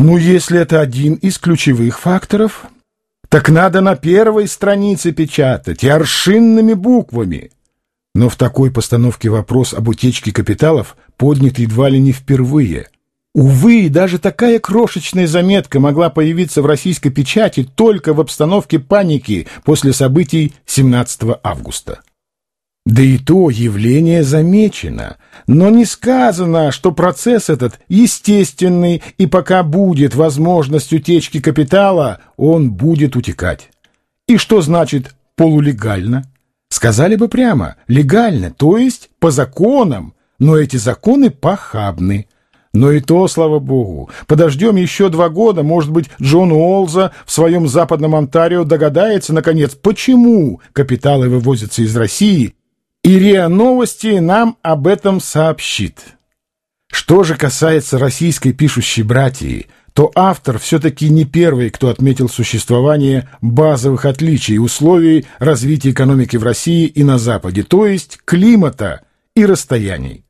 Ну, если это один из ключевых факторов, так надо на первой странице печатать и аршинными буквами. Но в такой постановке вопрос об утечке капиталов поднят едва ли не впервые. Увы, даже такая крошечная заметка могла появиться в российской печати только в обстановке паники после событий 17 августа. Да и то явление замечено, но не сказано, что процесс этот естественный, и пока будет возможность утечки капитала, он будет утекать. И что значит полулегально? Сказали бы прямо, легально, то есть по законам, но эти законы похабны. Но и то, слава богу. Подождем еще два года, может быть, Джон Уолза в своем западном Онтарио догадается, наконец, почему капиталы вывозятся из России и РИА Новости нам об этом сообщит. Что же касается российской пишущей братьи, то автор все-таки не первый, кто отметил существование базовых отличий условий развития экономики в России и на Западе, то есть климата и расстояний.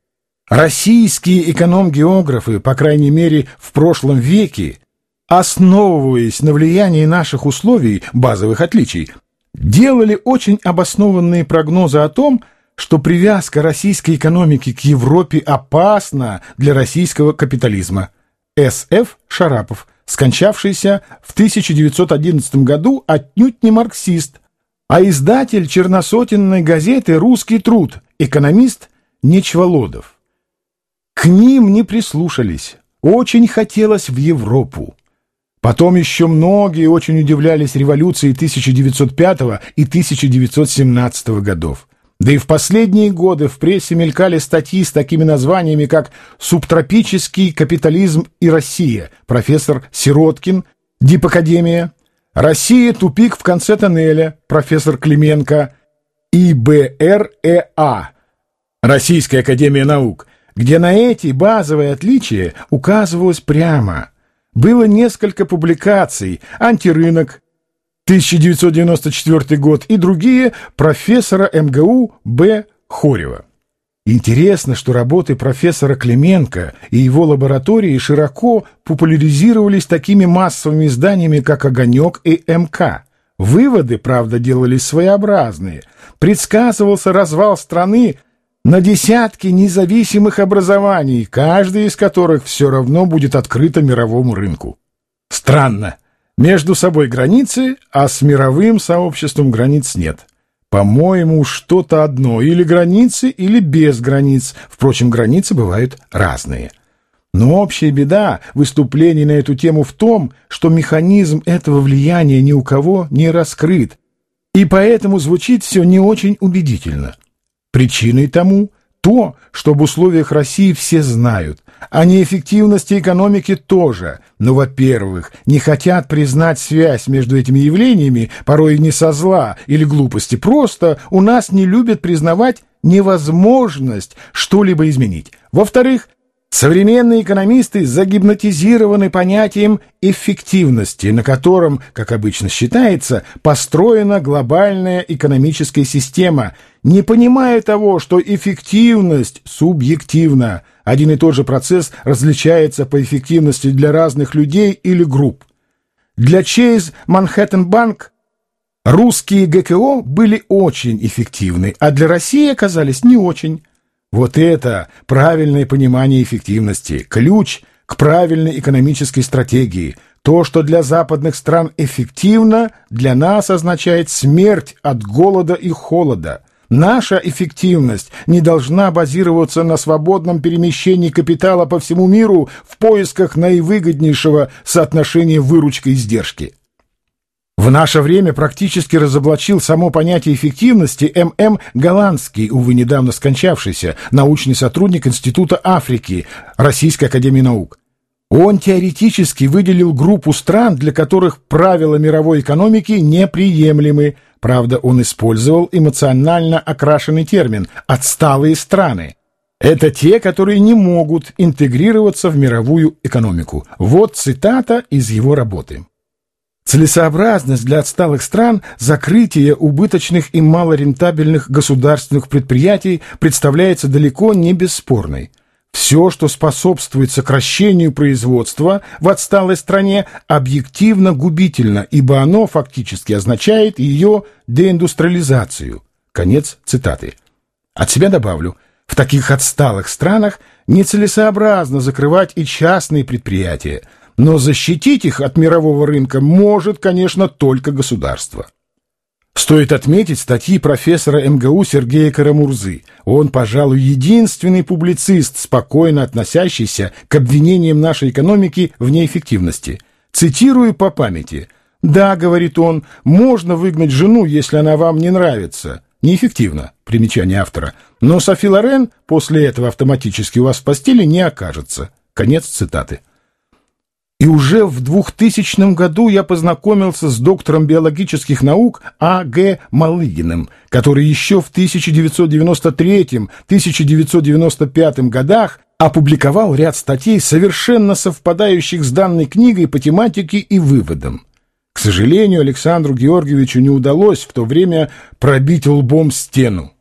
Российские эконом-географы, по крайней мере в прошлом веке, основываясь на влиянии наших условий, базовых отличий, делали очень обоснованные прогнозы о том, что привязка российской экономики к Европе опасна для российского капитализма. С.Ф. Шарапов, скончавшийся в 1911 году отнюдь не марксист, а издатель черносотенной газеты «Русский труд», экономист Нечволодов. К ним не прислушались, очень хотелось в Европу. Потом еще многие очень удивлялись революции 1905 и 1917 годов. Да и в последние годы в прессе мелькали статьи с такими названиями, как «Субтропический капитализм и Россия», профессор Сироткин, Дипакадемия, «Россия. Тупик в конце тоннеля», профессор Клименко, ИБРЭА, Российская академия наук, где на эти базовые отличия указывалось прямо. Было несколько публикаций «Антирынок», 1994 год и другие профессора МГУ Б. Хорева. Интересно, что работы профессора Клименко и его лаборатории широко популяризировались такими массовыми изданиями, как «Огонек» и «МК». Выводы, правда, делались своеобразные. Предсказывался развал страны на десятки независимых образований, каждое из которых все равно будет открыто мировому рынку. Странно. Между собой границы, а с мировым сообществом границ нет. По-моему, что-то одно, или границы, или без границ. Впрочем, границы бывают разные. Но общая беда выступлений на эту тему в том, что механизм этого влияния ни у кого не раскрыт, и поэтому звучит все не очень убедительно. Причиной тому то, что в условиях России все знают, о неэффективности экономики тоже. Но, во-первых, не хотят признать связь между этими явлениями, порой не со зла или глупости, просто у нас не любят признавать невозможность что-либо изменить. Во-вторых, Современные экономисты загипнотизированы понятием эффективности, на котором, как обычно считается, построена глобальная экономическая система, не понимая того, что эффективность субъективна. Один и тот же процесс различается по эффективности для разных людей или групп. Для Chase Manhattan Bank русские ГКО были очень эффективны, а для России оказались не очень. Вот это правильное понимание эффективности, ключ к правильной экономической стратегии. То, что для западных стран эффективно, для нас означает смерть от голода и холода. Наша эффективность не должна базироваться на свободном перемещении капитала по всему миру в поисках наивыгоднейшего соотношения выручка-издержки. В наше время практически разоблачил само понятие эффективности М.М. Голландский, увы, недавно скончавшийся, научный сотрудник Института Африки Российской Академии Наук. Он теоретически выделил группу стран, для которых правила мировой экономики неприемлемы. Правда, он использовал эмоционально окрашенный термин «отсталые страны». Это те, которые не могут интегрироваться в мировую экономику. Вот цитата из его работы. Целесообразность для отсталых стран закрытия убыточных и малорентабельных государственных предприятий представляется далеко не бесспорной. все, что способствует сокращению производства в отсталой стране, объективно губительно, ибо оно фактически означает ее деиндустриализацию. Конец цитаты. От себя добавлю, в таких отсталых странах нецелесообразно закрывать и частные предприятия, но защитить их от мирового рынка может, конечно, только государство. Стоит отметить статьи профессора МГУ Сергея Карамурзы. Он, пожалуй, единственный публицист, спокойно относящийся к обвинениям нашей экономики в неэффективности. Цитирую по памяти. «Да, — говорит он, — можно выгнать жену, если она вам не нравится. Неэффективно, примечание автора. Но Софи Лорен после этого автоматически у вас в постели не окажется». Конец цитаты. И уже в 2000 году я познакомился с доктором биологических наук А. Г. Малыгиным, который еще в 1993-1995 годах опубликовал ряд статей, совершенно совпадающих с данной книгой по тематике и выводам. К сожалению, Александру Георгиевичу не удалось в то время пробить лбом стену.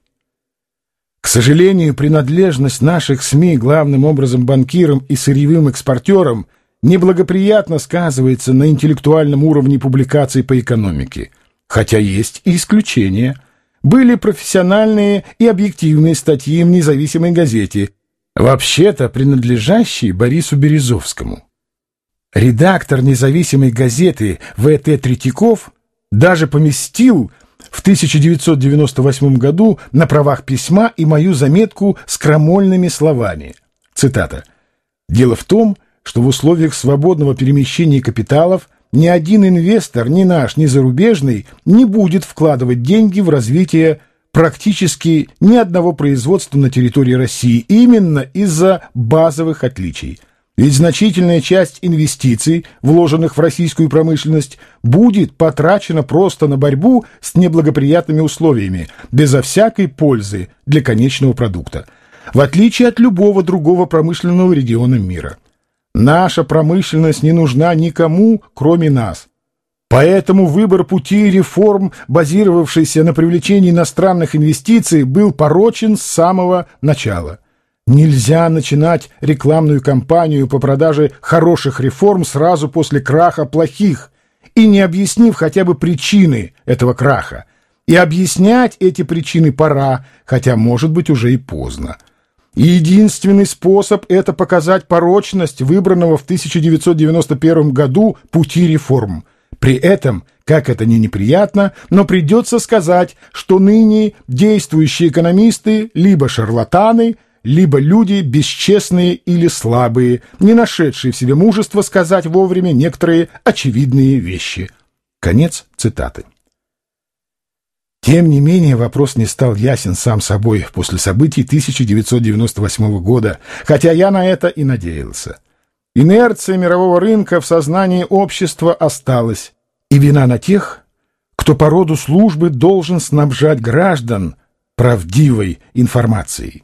К сожалению, принадлежность наших СМИ главным образом банкирам и сырьевым экспортерам – неблагоприятно сказывается на интеллектуальном уровне публикаций по экономике. Хотя есть и исключения. Были профессиональные и объективные статьи в независимой газете, вообще-то принадлежащие Борису Березовскому. Редактор независимой газеты В.Т. Третьяков даже поместил в 1998 году на правах письма и мою заметку с крамольными словами. Цитата. «Дело в том, что в условиях свободного перемещения капиталов ни один инвестор, ни наш, ни зарубежный, не будет вкладывать деньги в развитие практически ни одного производства на территории России именно из-за базовых отличий. Ведь значительная часть инвестиций, вложенных в российскую промышленность, будет потрачена просто на борьбу с неблагоприятными условиями, безо всякой пользы для конечного продукта, в отличие от любого другого промышленного региона мира. Наша промышленность не нужна никому, кроме нас. Поэтому выбор пути реформ, базировавшийся на привлечении иностранных инвестиций, был порочен с самого начала. Нельзя начинать рекламную кампанию по продаже хороших реформ сразу после краха плохих и не объяснив хотя бы причины этого краха. И объяснять эти причины пора, хотя, может быть, уже и поздно. Единственный способ – это показать порочность выбранного в 1991 году пути реформ. При этом, как это ни неприятно, но придется сказать, что ныне действующие экономисты либо шарлатаны, либо люди бесчестные или слабые, не нашедшие в себе мужества сказать вовремя некоторые очевидные вещи. Конец цитаты. Тем не менее, вопрос не стал ясен сам собой после событий 1998 года, хотя я на это и надеялся. Инерция мирового рынка в сознании общества осталась, и вина на тех, кто по роду службы должен снабжать граждан правдивой информацией.